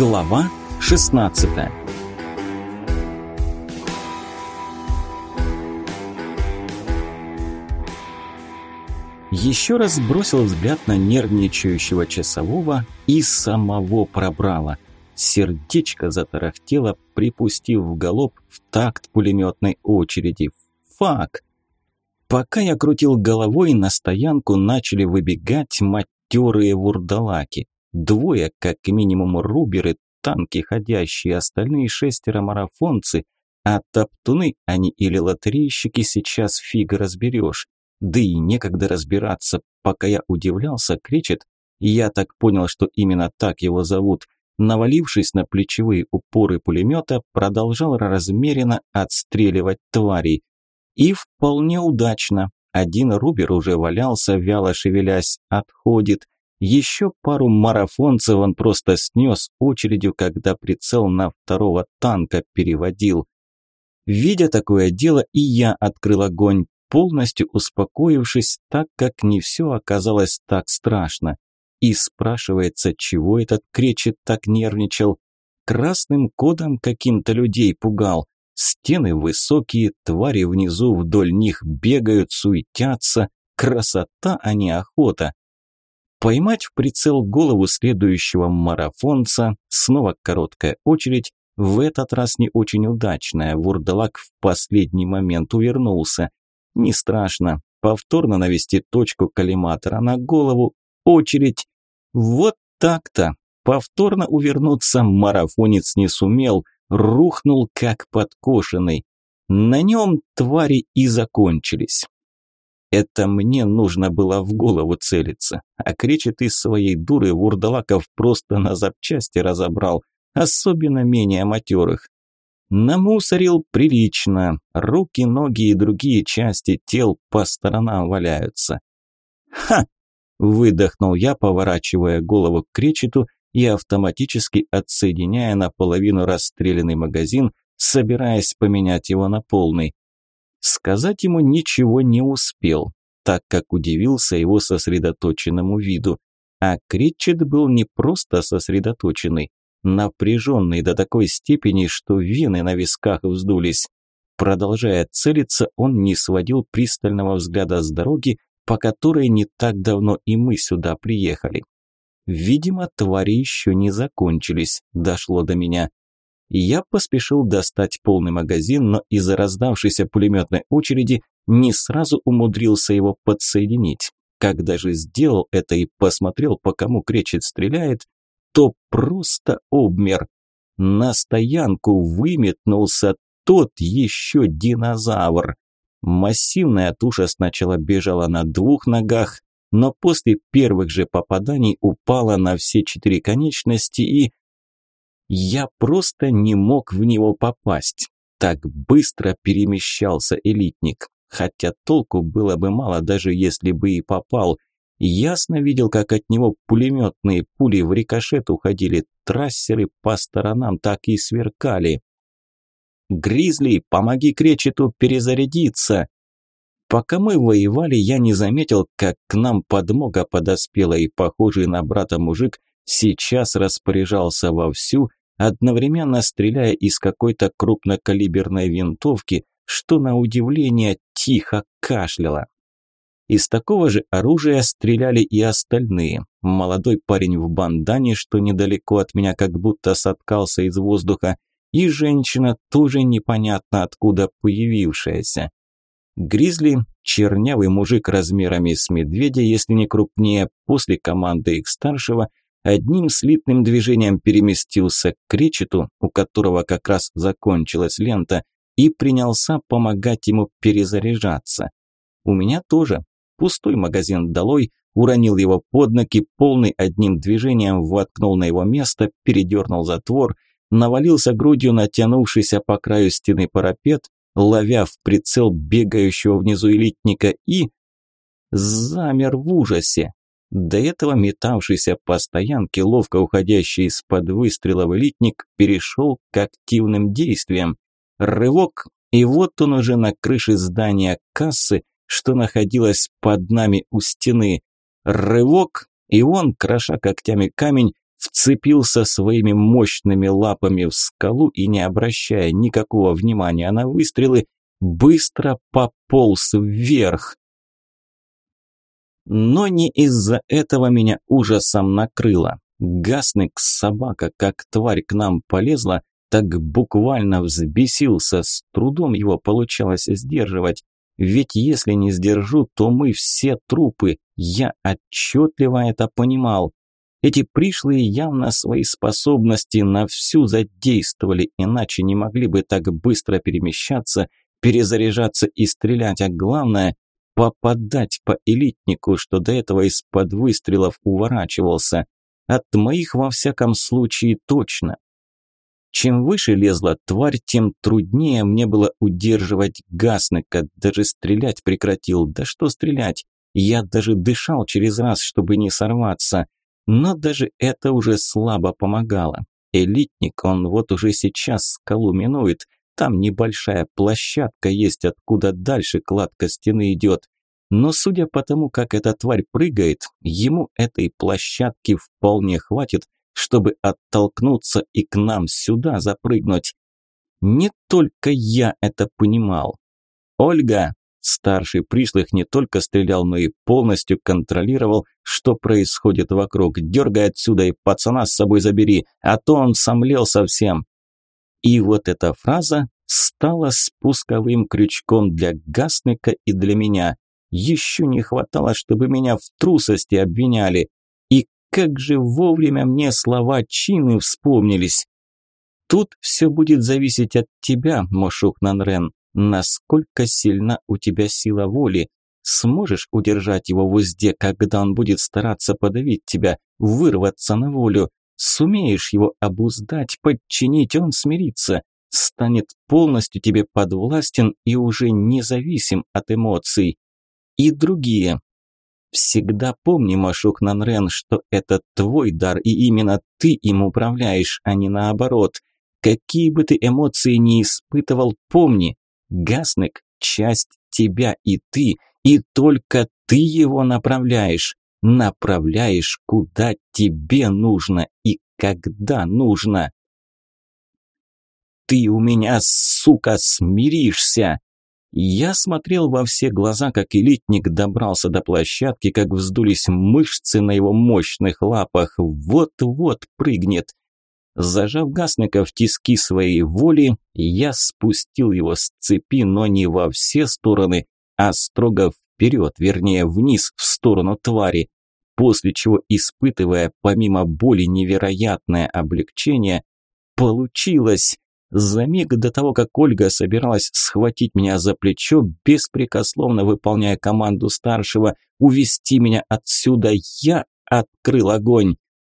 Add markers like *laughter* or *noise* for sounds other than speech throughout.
Глава 16 Еще раз бросил взгляд на нервничающего часового и самого пробрало. Сердечко затарахтело, припустив в галоп в такт пулеметной очереди. Фак! Пока я крутил головой, на стоянку начали выбегать матерые вурдалаки. Двое, как минимум, руберы, танки ходящие, остальные шестеро марафонцы, а топтуны они или лотерейщики сейчас фиг разберешь. Да и некогда разбираться, пока я удивлялся, кричит, я так понял, что именно так его зовут, навалившись на плечевые упоры пулемета, продолжал размеренно отстреливать тварей. И вполне удачно. Один рубер уже валялся, вяло шевелясь, отходит. Еще пару марафонцев он просто снес очередью, когда прицел на второго танка переводил. Видя такое дело, и я открыл огонь, полностью успокоившись, так как не все оказалось так страшно. И спрашивается, чего этот кречет так нервничал? Красным кодом каким-то людей пугал. Стены высокие, твари внизу вдоль них бегают, суетятся. Красота, а не охота. Поймать в прицел голову следующего марафонца, снова короткая очередь, в этот раз не очень удачная, вурдалак в последний момент увернулся. Не страшно, повторно навести точку коллиматора на голову, очередь. Вот так-то. Повторно увернуться марафонец не сумел, рухнул как подкошенный. На нем твари и закончились. Это мне нужно было в голову целиться. А кричит из своей дуры Вурдалаков просто на запчасти разобрал, особенно менее матерых. Намусорил прилично, руки, ноги и другие части тел по сторонам валяются. «Ха!» – выдохнул я, поворачивая голову к кречету и автоматически отсоединяя наполовину расстрелянный магазин, собираясь поменять его на полный. Сказать ему ничего не успел, так как удивился его сосредоточенному виду. А Критчет был не просто сосредоточенный, напряженный до такой степени, что вены на висках вздулись. Продолжая целиться, он не сводил пристального взгляда с дороги, по которой не так давно и мы сюда приехали. Видимо, твари еще не закончились, дошло до меня. Я поспешил достать полный магазин, но из-за раздавшейся пулеметной очереди не сразу умудрился его подсоединить. Когда же сделал это и посмотрел, по кому кречет стреляет, то просто обмер. На стоянку выметнулся тот еще динозавр. Массивная туша сначала бежала на двух ногах, но после первых же попаданий упала на все четыре конечности и я просто не мог в него попасть. Так быстро перемещался элитник. Хотя толку было бы мало, даже если бы и попал. Ясно видел, как от него пулеметные пули в рикошет уходили, трассеры по сторонам так и сверкали. «Гризли, помоги Кречету перезарядиться!» Пока мы воевали, я не заметил, как к нам подмога подоспела, и похожий на брата мужик сейчас распоряжался вовсю, одновременно стреляя из какой-то крупнокалиберной винтовки, что на удивление тихо кашляло. Из такого же оружия стреляли и остальные. Молодой парень в бандане, что недалеко от меня как будто соткался из воздуха, и женщина, тоже непонятно откуда появившаяся. Гризли, чернявый мужик размерами с медведя, если не крупнее, после команды их старшего, одним слитным движением переместился к кречету, у которого как раз закончилась лента, и принялся помогать ему перезаряжаться. У меня тоже. Пустой магазин долой, уронил его под ноги, полный одним движением воткнул на его место, передернул затвор, навалился грудью натянувшийся по краю стены парапет, ловя в прицел бегающего внизу элитника и... замер в ужасе. До этого метавшийся по стоянке, ловко уходящий из-под выстрелов элитник, перешел к активным действиям. Рывок, и вот он уже на крыше здания кассы, что находилось под нами у стены. Рывок, и он, кроша когтями камень, вцепился своими мощными лапами в скалу и, не обращая никакого внимания на выстрелы, быстро пополз вверх. Но не из-за этого меня ужасом накрыло. Гасник собака, как тварь к нам полезла, так буквально взбесился, с трудом его получалось сдерживать. Ведь если не сдержу, то мы все трупы, я отчетливо это понимал. Эти пришлые явно свои способности на всю задействовали, иначе не могли бы так быстро перемещаться, перезаряжаться и стрелять, а главное – попадать по элитнику, что до этого из-под выстрелов уворачивался. От моих, во всяком случае, точно. Чем выше лезла тварь, тем труднее мне было удерживать гасника, даже стрелять прекратил. Да что стрелять? Я даже дышал через раз, чтобы не сорваться. Но даже это уже слабо помогало. Элитник, он вот уже сейчас скалу минует. Там небольшая площадка есть, откуда дальше кладка стены идет. Но судя по тому, как эта тварь прыгает, ему этой площадки вполне хватит, чтобы оттолкнуться и к нам сюда запрыгнуть. Не только я это понимал. «Ольга!» Старший пришлых не только стрелял, но и полностью контролировал, что происходит вокруг. «Дергай отсюда и пацана с собой забери, а то он сомлел совсем». И вот эта фраза стала спусковым крючком для Гасника и для меня. Еще не хватало, чтобы меня в трусости обвиняли. И как же вовремя мне слова Чины вспомнились. Тут все будет зависеть от тебя, Мошух Нанрен. Насколько сильна у тебя сила воли? Сможешь удержать его в узде, когда он будет стараться подавить тебя, вырваться на волю? Сумеешь его обуздать, подчинить, он смирится, станет полностью тебе подвластен и уже независим от эмоций. И другие. Всегда помни, Машук Нанрен, что это твой дар, и именно ты им управляешь, а не наоборот. Какие бы ты эмоции ни испытывал, помни, Гасник – часть тебя и ты, и только ты его направляешь. Направляешь, куда тебе нужно и когда нужно. Ты у меня, сука, смиришься. Я смотрел во все глаза, как элитник добрался до площадки, как вздулись мышцы на его мощных лапах. Вот-вот прыгнет. Зажав Гасника в тиски своей воли, я спустил его с цепи, но не во все стороны, а строго вперед, вернее вниз, в сторону твари, после чего, испытывая помимо боли невероятное облегчение, получилось. За миг до того, как Ольга собиралась схватить меня за плечо, беспрекословно выполняя команду старшего, увести меня отсюда, я открыл огонь.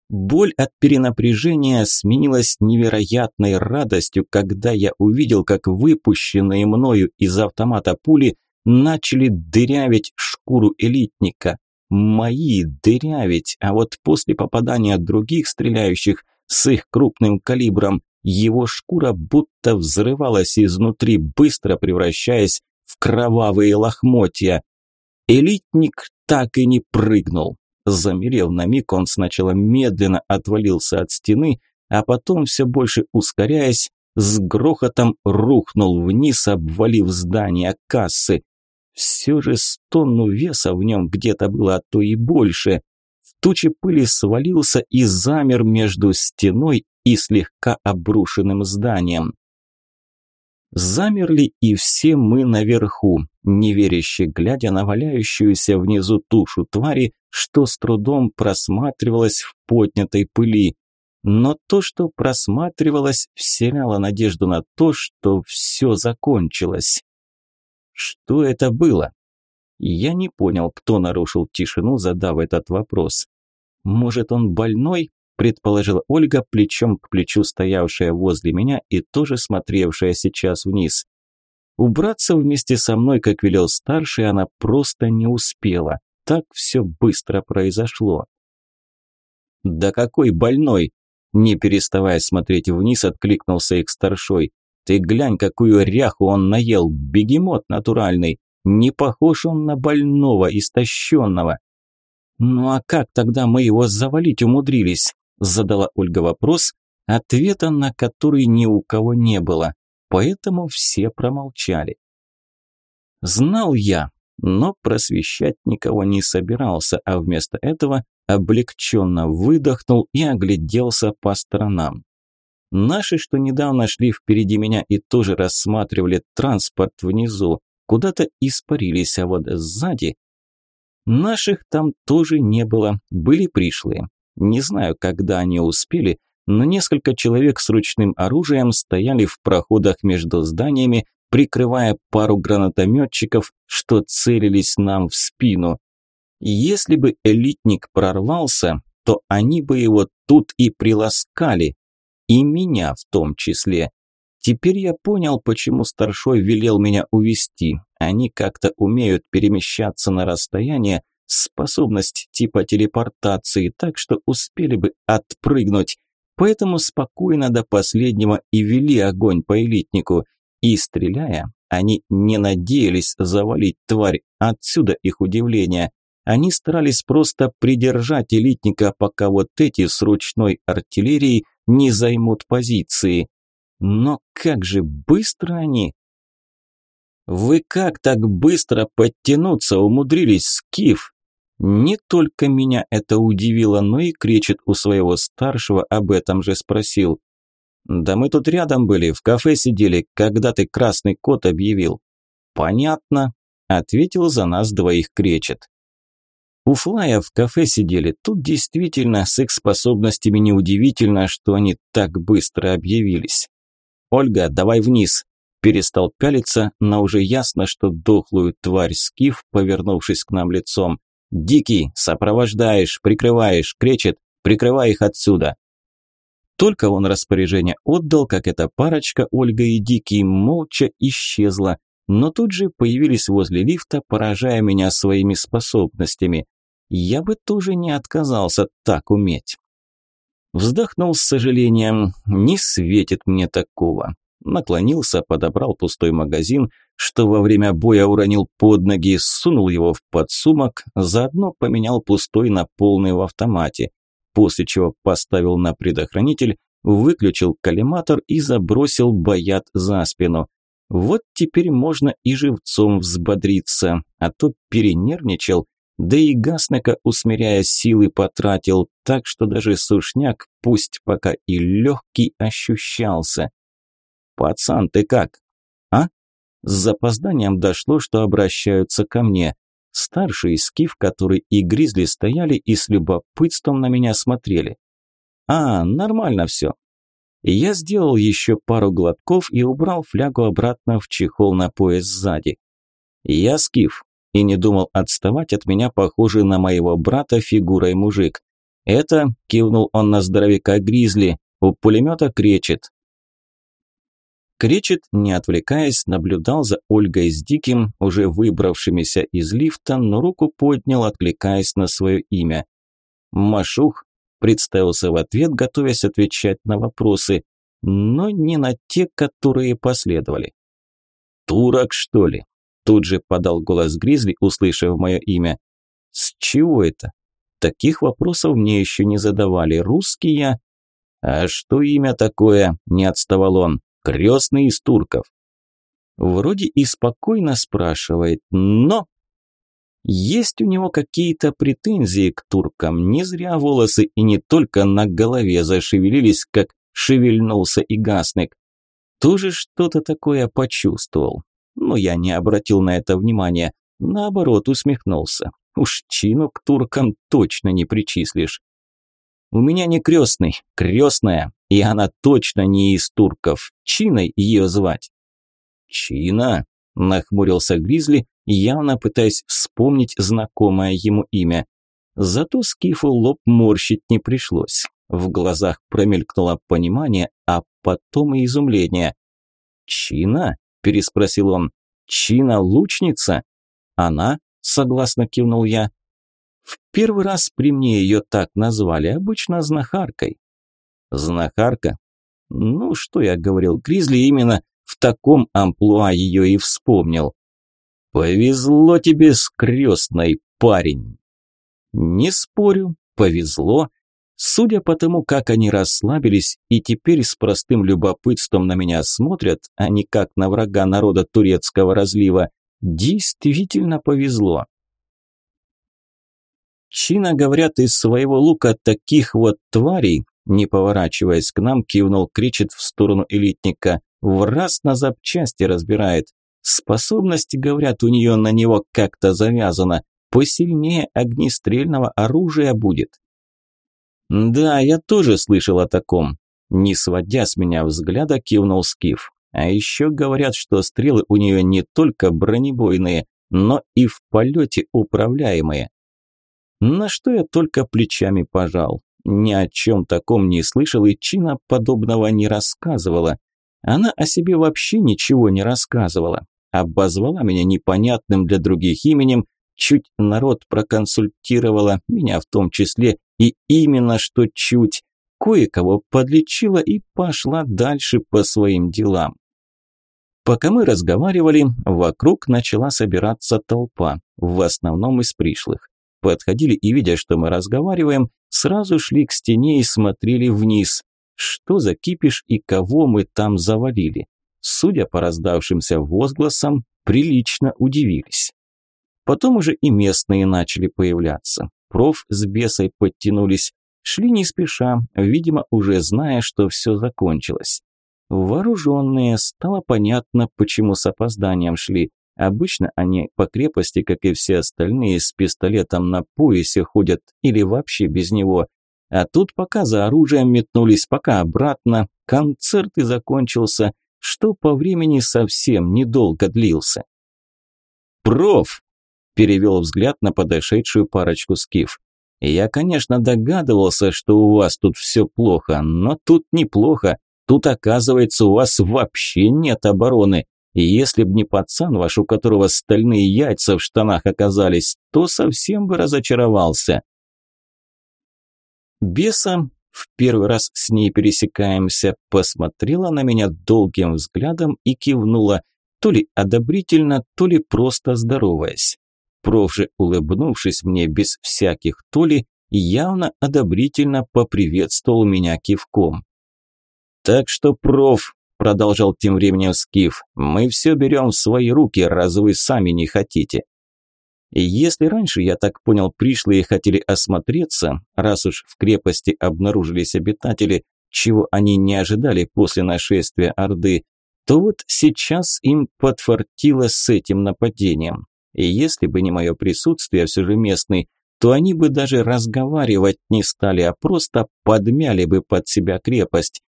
Боль от перенапряжения сменилась невероятной радостью, когда я увидел, как выпущенные мною из автомата пули начали дырявить шкуру элитника. Мои дырявить, а вот после попадания других стреляющих с их крупным калибром, его шкура будто взрывалась изнутри, быстро превращаясь в кровавые лохмотья. Элитник так и не прыгнул. Замерев на миг, он сначала медленно отвалился от стены, а потом, все больше ускоряясь, с грохотом рухнул вниз, обвалив здание кассы. Все же с тонну веса в нем где-то было, а то и больше. В туче пыли свалился и замер между стеной и слегка обрушенным зданием. Замерли и все мы наверху, неверяще глядя на валяющуюся внизу тушу твари, что с трудом просматривалось в поднятой пыли. Но то, что просматривалось, вселяло надежду на то, что все закончилось. Что это было? Я не понял, кто нарушил тишину, задав этот вопрос. Может, он больной? предположила Ольга, плечом к плечу стоявшая возле меня и тоже смотревшая сейчас вниз. Убраться вместе со мной, как велел старший, она просто не успела. Так все быстро произошло. «Да какой больной!» Не переставая смотреть вниз, откликнулся их старшой. «Ты глянь, какую ряху он наел! Бегемот натуральный! Не похож он на больного, истощенного!» «Ну а как тогда мы его завалить умудрились?» Задала Ольга вопрос, ответа на который ни у кого не было, поэтому все промолчали. Знал я, но просвещать никого не собирался, а вместо этого облегченно выдохнул и огляделся по сторонам. Наши, что недавно шли впереди меня и тоже рассматривали транспорт внизу, куда-то испарились, а вот сзади... Наших там тоже не было, были пришлые. Не знаю, когда они успели, но несколько человек с ручным оружием стояли в проходах между зданиями, прикрывая пару гранатометчиков, что целились нам в спину. Если бы элитник прорвался, то они бы его тут и приласкали, и меня в том числе. Теперь я понял, почему старшой велел меня увести. Они как-то умеют перемещаться на расстояние, способность типа телепортации, так что успели бы отпрыгнуть. Поэтому спокойно до последнего и вели огонь по элитнику. И стреляя, они не надеялись завалить тварь, отсюда их удивление. Они старались просто придержать элитника, пока вот эти с ручной артиллерией не займут позиции. Но как же быстро они! «Вы как так быстро подтянуться умудрились, Скиф?» Не только меня это удивило, но и Кречет у своего старшего об этом же спросил. «Да мы тут рядом были, в кафе сидели, когда ты красный кот объявил». «Понятно», – ответил за нас двоих Кречет. У Флая в кафе сидели, тут действительно с их способностями неудивительно, что они так быстро объявились. «Ольга, давай вниз», перестал пялиться, но уже ясно, что дохлую тварь скиф, повернувшись к нам лицом. «Дикий, сопровождаешь, прикрываешь, кречет, прикрывай их отсюда!» Только он распоряжение отдал, как эта парочка, Ольга и Дикий, молча исчезла, но тут же появились возле лифта, поражая меня своими способностями. Я бы тоже не отказался так уметь. Вздохнул с сожалением, не светит мне такого наклонился, подобрал пустой магазин, что во время боя уронил под ноги, сунул его в подсумок, заодно поменял пустой на полный в автомате, после чего поставил на предохранитель, выключил коллиматор и забросил боят за спину. Вот теперь можно и живцом взбодриться, а то перенервничал, да и Гаснека, усмиряя силы, потратил, так что даже сушняк, пусть пока и легкий, ощущался. «Пацан, ты как?» «А?» С запозданием дошло, что обращаются ко мне. Старший скиф, который и Гризли стояли и с любопытством на меня смотрели. «А, нормально все». Я сделал еще пару глотков и убрал флягу обратно в чехол на пояс сзади. Я скиф, и не думал отставать от меня похожий на моего брата фигурой мужик. «Это», – кивнул он на здоровяка Гризли, – «у пулемета кречет, Кречет, не отвлекаясь, наблюдал за Ольгой с Диким, уже выбравшимися из лифта, но руку поднял, откликаясь на свое имя. «Машух», – представился в ответ, готовясь отвечать на вопросы, но не на те, которые последовали. «Турок, что ли?» – тут же подал голос Гризли, услышав мое имя. «С чего это?» Таких вопросов мне еще не задавали. Русский я. «А что имя такое?» – не отставал он крестный из турков. Вроде и спокойно спрашивает, но... Есть у него какие-то претензии к туркам, не зря волосы и не только на голове зашевелились, как шевельнулся и гасник. Тоже что-то такое почувствовал. Но я не обратил на это внимания, наоборот усмехнулся. Уж чину к туркам точно не причислишь. У меня не крестный, крестная, и она точно не из турков. Чиной ее звать. Чина? Нахмурился Гризли, явно пытаясь вспомнить знакомое ему имя. Зато Скифу лоб морщить не пришлось. В глазах промелькнуло понимание, а потом и изумление. «Чина?» – переспросил он. «Чина лучница?» «Она?» – согласно кивнул я. В первый раз при мне ее так назвали, обычно знахаркой. Знахарка? Ну, что я говорил, Гризли именно в таком амплуа ее и вспомнил. Повезло тебе с крестной, парень. Не спорю, повезло. Судя по тому, как они расслабились и теперь с простым любопытством на меня смотрят, а не как на врага народа турецкого разлива, действительно повезло. Чина, говорят, из своего лука таких вот тварей, не поворачиваясь к нам, кивнул, кричит в сторону элитника, в раз на запчасти разбирает. Способность, говорят, у нее на него как-то завязана, посильнее огнестрельного оружия будет. Да, я тоже слышал о таком. Не сводя с меня взгляда, кивнул Скиф. А еще говорят, что стрелы у нее не только бронебойные, но и в полете управляемые. На что я только плечами пожал. Ни о чем таком не слышал и Чина подобного не рассказывала. Она о себе вообще ничего не рассказывала. Обозвала меня непонятным для других именем, чуть народ проконсультировала, меня в том числе, и именно что чуть. Кое-кого подлечила и пошла дальше по своим делам. Пока мы разговаривали, вокруг начала собираться толпа, в основном из пришлых. Подходили и, видя, что мы разговариваем, сразу шли к стене и смотрели вниз. Что за кипиш и кого мы там завалили? Судя по раздавшимся возгласам, прилично удивились. Потом уже и местные начали появляться. Проф с бесой подтянулись. Шли не спеша, видимо, уже зная, что все закончилось. Вооруженные, стало понятно, почему с опозданием шли. Обычно они по крепости, как и все остальные, с пистолетом на поясе ходят или вообще без него. А тут пока за оружием метнулись, пока обратно, концерт и закончился, что по времени совсем недолго длился. «Проф!» – перевел взгляд на подошедшую парочку скиф. «Я, конечно, догадывался, что у вас тут все плохо, но тут неплохо. Тут, оказывается, у вас вообще нет обороны. И если б не пацан ваш, у которого стальные яйца в штанах оказались, то совсем бы разочаровался. Беса, в первый раз с ней пересекаемся, посмотрела на меня долгим взглядом и кивнула, то ли одобрительно, то ли просто здороваясь. Проф же, улыбнувшись мне без всяких то ли, явно одобрительно поприветствовал меня кивком. «Так что, проф», – продолжал тем временем Скиф, – «мы все берем в свои руки, раз вы сами не хотите». Если раньше, я так понял, пришлые хотели осмотреться, раз уж в крепости обнаружились обитатели, чего они не ожидали после нашествия Орды, то вот сейчас им подфартило с этим нападением. И если бы не мое присутствие, все же местный, то они бы даже разговаривать не стали, а просто подмяли бы под себя крепость.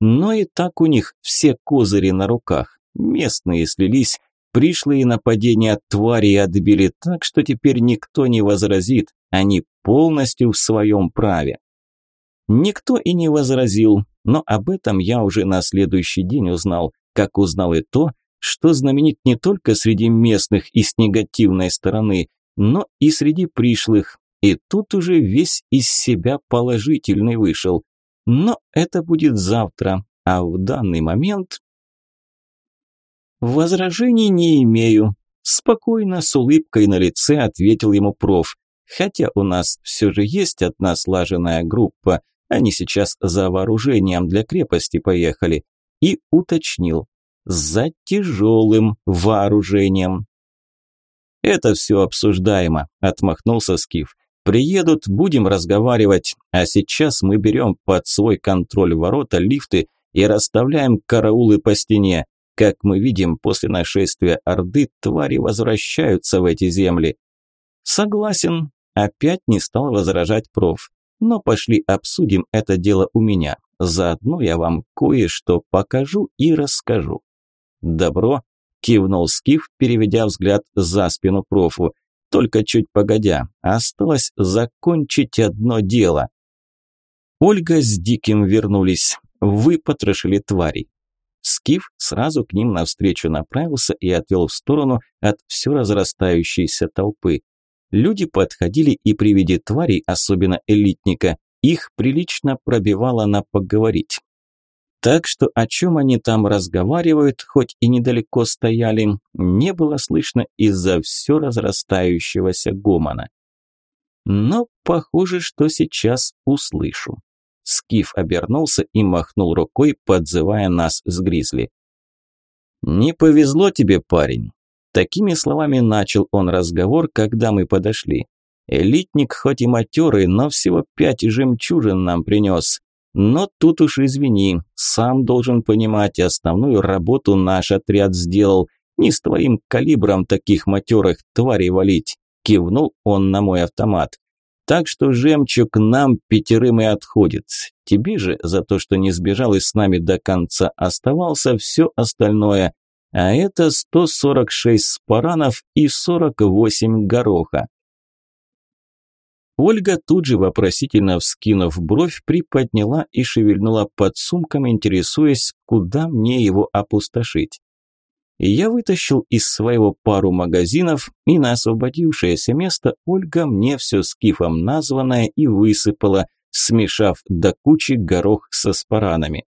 Но и так у них все козыри на руках. Местные слились, пришлые нападения твари отбили так, что теперь никто не возразит, они полностью в своем праве. Никто и не возразил, но об этом я уже на следующий день узнал, как узнал и то, что знаменит не только среди местных и с негативной стороны, но и среди пришлых, и тут уже весь из себя положительный вышел. Но это будет завтра, а в данный момент... Возражений не имею. Спокойно, с улыбкой на лице ответил ему проф. Хотя у нас все же есть одна слаженная группа, они сейчас за вооружением для крепости поехали. И уточнил, за тяжелым вооружением. «Это все обсуждаемо», – отмахнулся Скиф. Приедут, будем разговаривать, а сейчас мы берем под свой контроль ворота, лифты и расставляем караулы по стене. Как мы видим, после нашествия Орды твари возвращаются в эти земли. Согласен, опять не стал возражать проф. Но пошли обсудим это дело у меня. Заодно я вам кое-что покажу и расскажу. Добро, кивнул Скиф, переведя взгляд за спину профу. Только чуть погодя, осталось закончить одно дело. Ольга с Диким вернулись, выпотрошили тварей. Скиф сразу к ним навстречу направился и отвел в сторону от все разрастающейся толпы. Люди подходили и при виде тварей, особенно элитника, их прилично пробивало на поговорить. Так что о чем они там разговаривают, хоть и недалеко стояли, не было слышно из-за все разрастающегося гомона. Но похоже, что сейчас услышу. Скиф обернулся и махнул рукой, подзывая нас с Гризли. «Не повезло тебе, парень!» Такими словами начал он разговор, когда мы подошли. Элитник хоть и матерый, но всего пять жемчужин нам принес. Но тут уж извини, сам должен понимать, основную работу наш отряд сделал. Не с твоим калибром таких матерых тварей валить. Кивнул он на мой автомат. Так что жемчуг нам пятерым и отходит. Тебе же за то, что не сбежал и с нами до конца оставался все остальное. А это 146 спаранов и 48 гороха. Ольга тут же вопросительно вскинув бровь, приподняла и шевельнула под сумком, интересуясь, куда мне его опустошить. Я вытащил из своего пару магазинов, и на освободившееся место Ольга мне все скифом названное и высыпала, смешав до кучи горох со спаранами.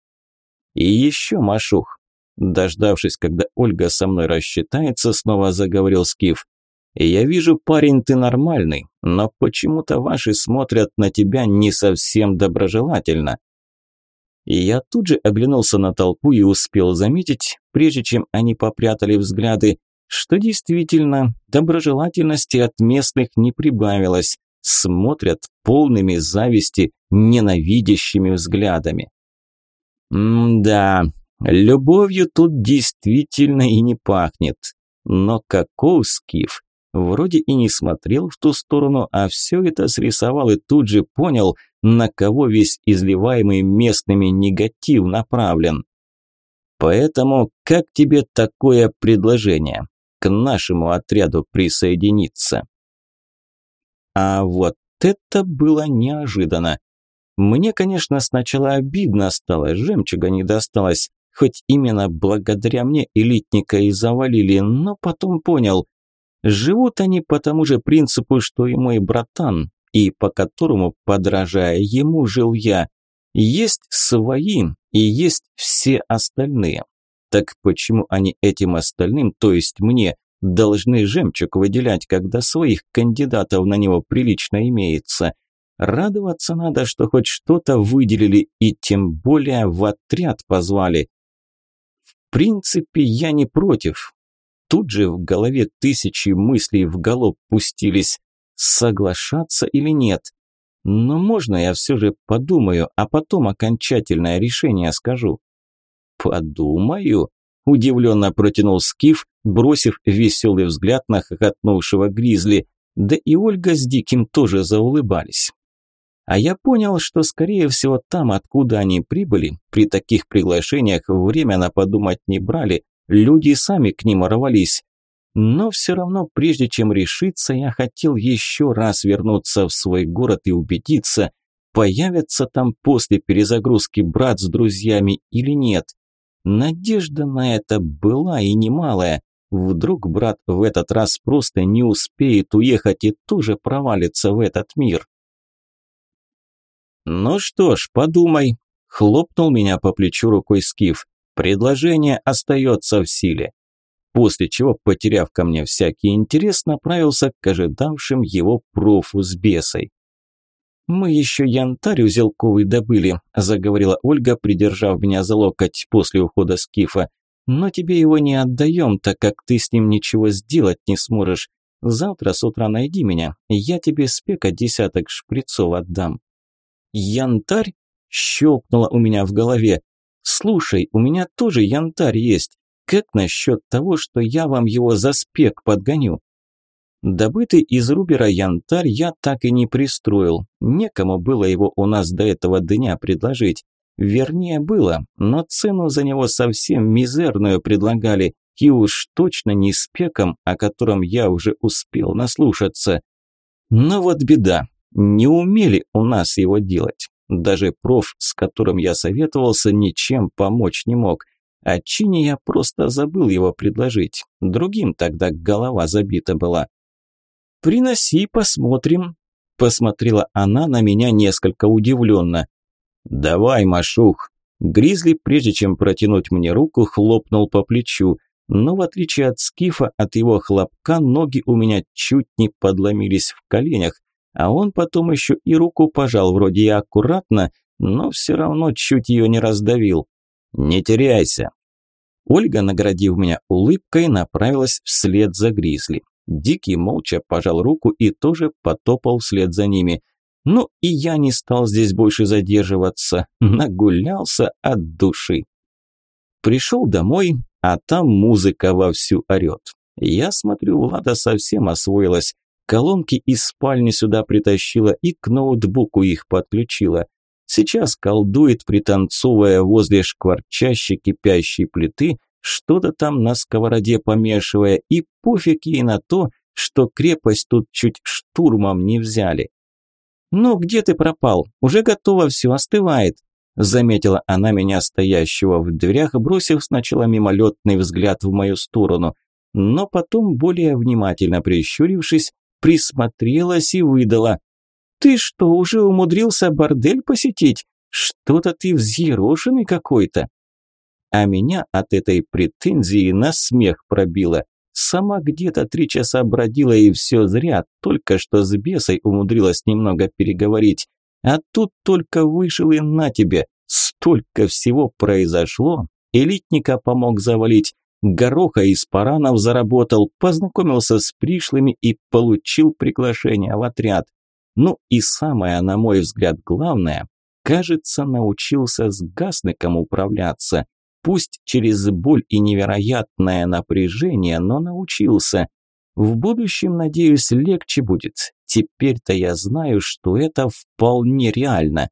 И еще Машух. Дождавшись, когда Ольга со мной рассчитается, снова заговорил скиф. «Я вижу, парень, ты нормальный, но почему-то ваши смотрят на тебя не совсем доброжелательно». И я тут же оглянулся на толпу и успел заметить, прежде чем они попрятали взгляды, что действительно доброжелательности от местных не прибавилось, смотрят полными зависти, ненавидящими взглядами. М-да, любовью тут действительно и не пахнет. Но каков скиф? Вроде и не смотрел в ту сторону, а все это срисовал и тут же понял, на кого весь изливаемый местными негатив направлен. Поэтому как тебе такое предложение? К нашему отряду присоединиться? А вот это было неожиданно. Мне, конечно, сначала обидно стало, жемчуга не досталось, хоть именно благодаря мне элитника и завалили, но потом понял, Живут они по тому же принципу, что и мой братан, и по которому, подражая ему, жил я. Есть свои и есть все остальные. Так почему они этим остальным, то есть мне, должны жемчуг выделять, когда своих кандидатов на него прилично имеется? Радоваться надо, что хоть что-то выделили и тем более в отряд позвали. В принципе, я не против, Тут же в голове тысячи мыслей в галоп пустились. Соглашаться или нет? Но можно я все же подумаю, а потом окончательное решение скажу. Подумаю? Удивленно протянул Скиф, бросив веселый взгляд на хохотнувшего Гризли. Да и Ольга с Диким тоже заулыбались. А я понял, что, скорее всего, там, откуда они прибыли, при таких приглашениях время на подумать не брали, Люди сами к ним рвались. Но все равно, прежде чем решиться, я хотел еще раз вернуться в свой город и убедиться, появится там после перезагрузки брат с друзьями или нет. Надежда на это была и немалая. Вдруг брат в этот раз просто не успеет уехать и тоже провалится в этот мир. «Ну что ж, подумай», – хлопнул меня по плечу рукой Скиф. Предложение остается в силе. После чего, потеряв ко мне всякий интерес, направился к ожидавшим его профу с бесой. «Мы еще янтарь узелковый добыли», – заговорила Ольга, придержав меня за локоть после ухода Скифа. «Но тебе его не отдаем, так как ты с ним ничего сделать не сможешь. Завтра с утра найди меня, я тебе спека десяток шприцов отдам». «Янтарь?» – щелкнуло у меня в голове. «Слушай, у меня тоже янтарь есть. Как насчет того, что я вам его за спек подгоню?» Добытый из Рубера янтарь я так и не пристроил. Некому было его у нас до этого дня предложить. Вернее, было, но цену за него совсем мизерную предлагали, и уж точно не спеком, о котором я уже успел наслушаться. Но вот беда, не умели у нас его делать. Даже проф, с которым я советовался, ничем помочь не мог. А Чине я просто забыл его предложить. Другим тогда голова забита была. «Приноси, посмотрим», – посмотрела она на меня несколько удивленно. «Давай, Машух». Гризли, прежде чем протянуть мне руку, хлопнул по плечу. Но в отличие от Скифа, от его хлопка ноги у меня чуть не подломились в коленях, А он потом еще и руку пожал, вроде и аккуратно, но все равно чуть ее не раздавил. «Не теряйся!» Ольга, наградив меня улыбкой, направилась вслед за Гризли. Дикий молча пожал руку и тоже потопал вслед за ними. Ну и я не стал здесь больше задерживаться, *laughs* нагулялся от души. Пришел домой, а там музыка вовсю орет. Я смотрю, Влада совсем освоилась. Колонки из спальни сюда притащила и к ноутбуку их подключила. Сейчас колдует, пританцовывая возле шкварчащей кипящей плиты, что-то там на сковороде помешивая, и пофиг ей на то, что крепость тут чуть штурмом не взяли. «Ну, где ты пропал? Уже готово, все остывает», заметила она меня, стоящего в дверях, бросив сначала мимолетный взгляд в мою сторону, но потом, более внимательно прищурившись, присмотрелась и выдала. «Ты что, уже умудрился бордель посетить? Что-то ты взъерошенный какой-то». А меня от этой претензии на смех пробило. Сама где-то три часа бродила и все зря, только что с бесой умудрилась немного переговорить. А тут только вышел и на тебе. Столько всего произошло. Элитника помог завалить. Гороха из паранов заработал, познакомился с пришлыми и получил приглашение в отряд. Ну и самое, на мой взгляд, главное, кажется, научился с гасныком управляться. Пусть через боль и невероятное напряжение, но научился. В будущем, надеюсь, легче будет. Теперь-то я знаю, что это вполне реально.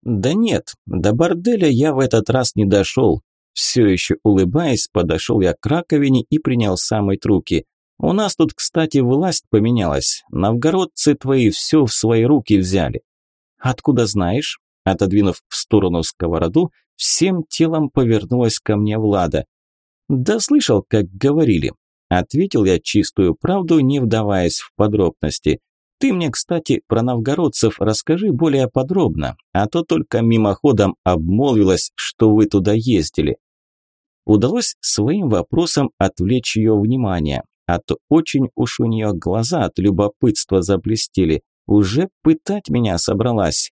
Да нет, до борделя я в этот раз не дошел. Все еще улыбаясь, подошел я к раковине и принял самой руки. У нас тут, кстати, власть поменялась. Новгородцы твои все в свои руки взяли. Откуда знаешь? Отодвинув в сторону сковороду, всем телом повернулась ко мне Влада. «Да слышал, как говорили», – ответил я чистую правду, не вдаваясь в подробности. «Ты мне, кстати, про новгородцев расскажи более подробно, а то только мимоходом обмолвилась, что вы туда ездили». Удалось своим вопросом отвлечь ее внимание, а то очень уж у нее глаза от любопытства заблестели. Уже пытать меня собралась.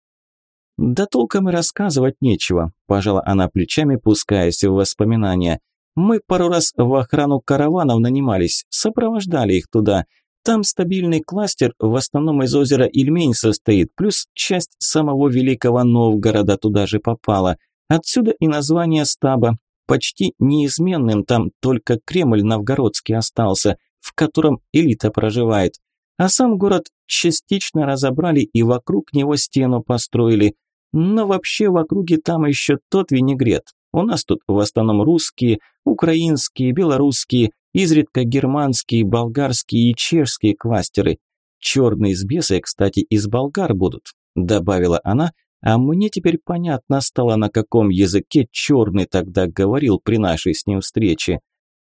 «Да толком и рассказывать нечего», – пожала она плечами, пускаясь в воспоминания. «Мы пару раз в охрану караванов нанимались, сопровождали их туда. Там стабильный кластер, в основном из озера Ильмень состоит, плюс часть самого Великого Новгорода туда же попала. Отсюда и название стаба. Почти неизменным там только Кремль новгородский остался, в котором элита проживает. А сам город частично разобрали и вокруг него стену построили. Но вообще в округе там еще тот винегрет. У нас тут в основном русские, украинские, белорусские, изредка германские, болгарские и чешские кластеры. Черные с бесой, кстати, из болгар будут, добавила она, а мне теперь понятно стало, на каком языке черный тогда говорил при нашей с ним встрече.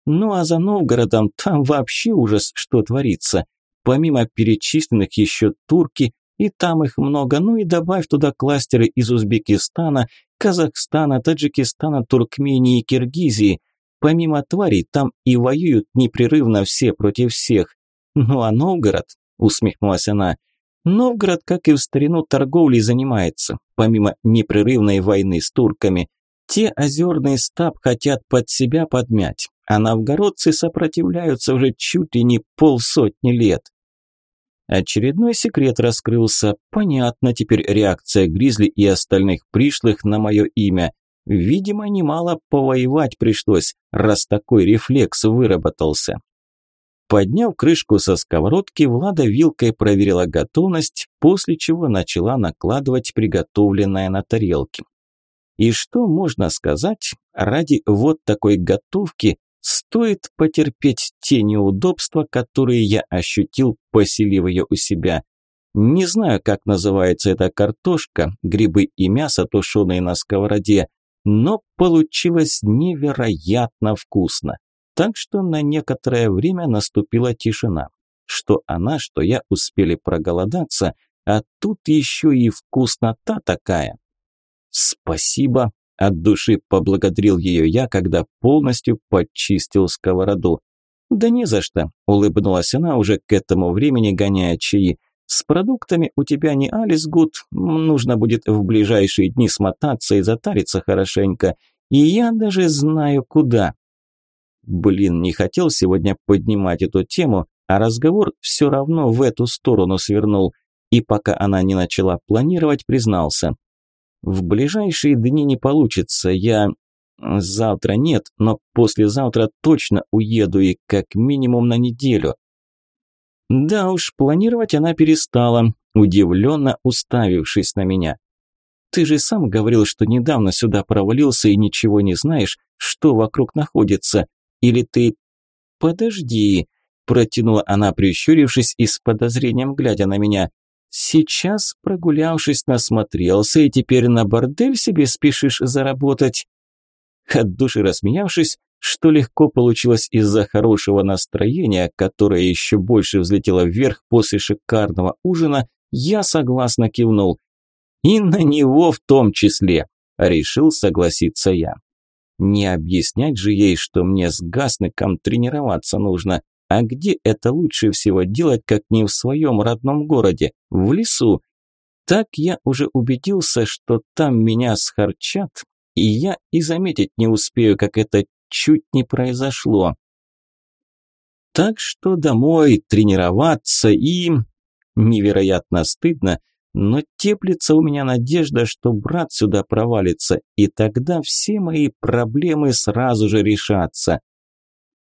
Ну а за Новгородом там вообще ужас, что творится. Помимо перечисленных еще турки, и там их много, ну и добавь туда кластеры из Узбекистана, Казахстана, Таджикистана, Туркмении и Киргизии. Помимо тварей, там и воюют непрерывно все против всех. Ну а Новгород, усмехнулась она, Новгород, как и в старину, торговлей занимается, помимо непрерывной войны с турками. Те озерный стаб хотят под себя подмять, а новгородцы сопротивляются уже чуть ли не полсотни лет. Очередной секрет раскрылся. Понятно теперь реакция Гризли и остальных пришлых на мое имя. Видимо, немало повоевать пришлось, раз такой рефлекс выработался. Подняв крышку со сковородки, Влада вилкой проверила готовность, после чего начала накладывать приготовленное на тарелки. И что можно сказать, ради вот такой готовки Стоит потерпеть те неудобства, которые я ощутил, поселив ее у себя. Не знаю, как называется эта картошка, грибы и мясо, тушеные на сковороде, но получилось невероятно вкусно. Так что на некоторое время наступила тишина. Что она, что я успели проголодаться, а тут еще и вкуснота такая. «Спасибо», от души поблагодарил ее я, когда полностью почистил сковороду. «Да не за что», – улыбнулась она, уже к этому времени гоняя чаи. «С продуктами у тебя не Алис Гуд, нужно будет в ближайшие дни смотаться и затариться хорошенько. И я даже знаю куда». Блин, не хотел сегодня поднимать эту тему, а разговор все равно в эту сторону свернул. И пока она не начала планировать, признался. «В ближайшие дни не получится, я Завтра нет, но послезавтра точно уеду и как минимум на неделю. Да уж, планировать она перестала, удивленно уставившись на меня. Ты же сам говорил, что недавно сюда провалился и ничего не знаешь, что вокруг находится. Или ты... Подожди, протянула она, прищурившись и с подозрением глядя на меня. Сейчас, прогулявшись, насмотрелся и теперь на бордель себе спешишь заработать. От души рассмеявшись, что легко получилось из-за хорошего настроения, которое еще больше взлетело вверх после шикарного ужина, я согласно кивнул. И на него в том числе, решил согласиться я. Не объяснять же ей, что мне с Гасныком тренироваться нужно, а где это лучше всего делать, как не в своем родном городе, в лесу. Так я уже убедился, что там меня схарчат, и я и заметить не успею, как это чуть не произошло. Так что домой тренироваться и... Невероятно стыдно, но теплится у меня надежда, что брат сюда провалится, и тогда все мои проблемы сразу же решатся.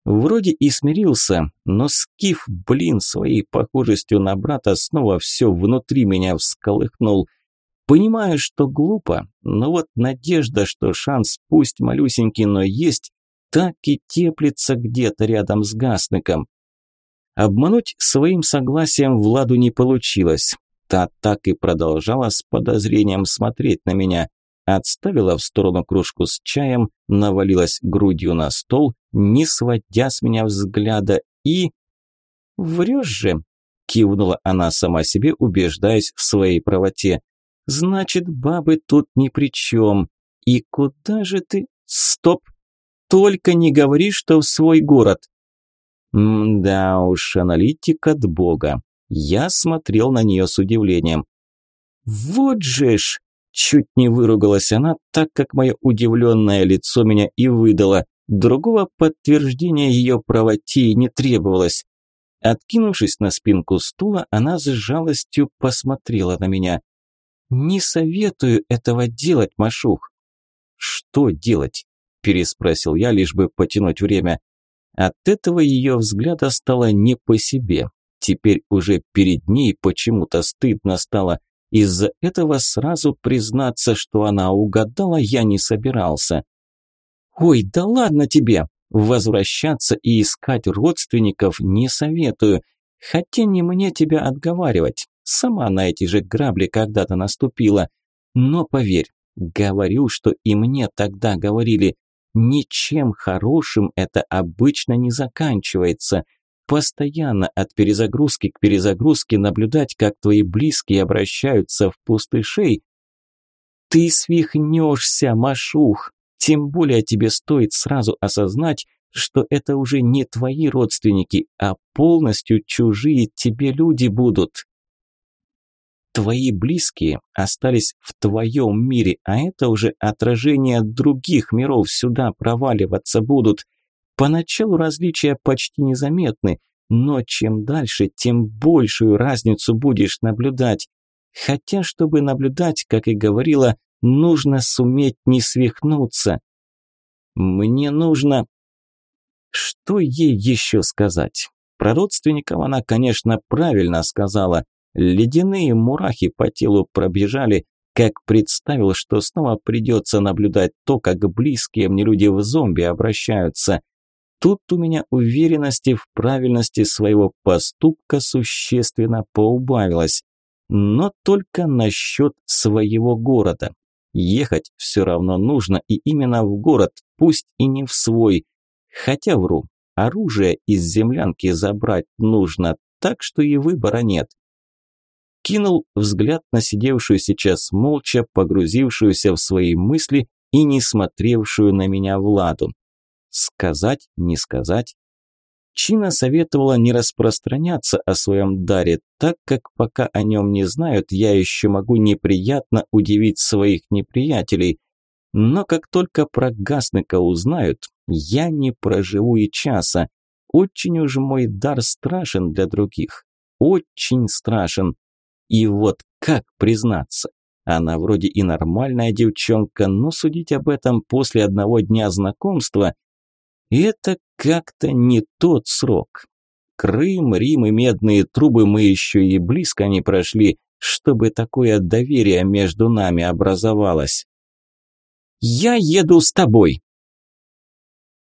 Вроде и смирился, но Скиф, блин, своей похожестью на брата снова все внутри меня всколыхнул – Понимаю, что глупо, но вот надежда, что шанс пусть малюсенький, но есть, так и теплится где-то рядом с Гасныком. Обмануть своим согласием Владу не получилось. Та так и продолжала с подозрением смотреть на меня. Отставила в сторону кружку с чаем, навалилась грудью на стол, не сводя с меня взгляда и... «Врешь же!» – кивнула она сама себе, убеждаясь в своей правоте. Значит, бабы тут ни при чем. И куда же ты... Стоп! Только не говори, что в свой город. да уж, аналитик от бога. Я смотрел на нее с удивлением. Вот же ж! Чуть не выругалась она, так как мое удивленное лицо меня и выдало. Другого подтверждения ее правоте не требовалось. Откинувшись на спинку стула, она с жалостью посмотрела на меня. «Не советую этого делать, Машух». «Что делать?» – переспросил я, лишь бы потянуть время. От этого ее взгляда стало не по себе. Теперь уже перед ней почему-то стыдно стало. Из-за этого сразу признаться, что она угадала, я не собирался. «Ой, да ладно тебе! Возвращаться и искать родственников не советую. Хотя не мне тебя отговаривать. Сама на эти же грабли когда-то наступила. Но поверь, говорю, что и мне тогда говорили, ничем хорошим это обычно не заканчивается. Постоянно от перезагрузки к перезагрузке наблюдать, как твои близкие обращаются в пустышей. Ты свихнешься, Машух. Тем более тебе стоит сразу осознать, что это уже не твои родственники, а полностью чужие тебе люди будут. Твои близкие остались в твоем мире, а это уже отражение других миров сюда проваливаться будут. Поначалу различия почти незаметны, но чем дальше, тем большую разницу будешь наблюдать. Хотя, чтобы наблюдать, как и говорила, нужно суметь не свихнуться. Мне нужно... Что ей еще сказать? Про родственников она, конечно, правильно сказала. Ледяные мурахи по телу пробежали, как представил, что снова придется наблюдать то, как близкие мне люди в зомби обращаются. Тут у меня уверенности в правильности своего поступка существенно поубавилось. Но только насчет своего города. Ехать все равно нужно, и именно в город, пусть и не в свой. Хотя вру, оружие из землянки забрать нужно, так что и выбора нет кинул взгляд на сидевшую сейчас молча, погрузившуюся в свои мысли и не смотревшую на меня Владу. Сказать, не сказать? Чина советовала не распространяться о своем даре, так как пока о нем не знают, я еще могу неприятно удивить своих неприятелей. Но как только про Гасника узнают, я не проживу и часа. Очень уж мой дар страшен для других. Очень страшен. И вот как признаться? Она вроде и нормальная девчонка, но судить об этом после одного дня знакомства – это как-то не тот срок. Крым, Рим и медные трубы мы еще и близко не прошли, чтобы такое доверие между нами образовалось. «Я еду с тобой!»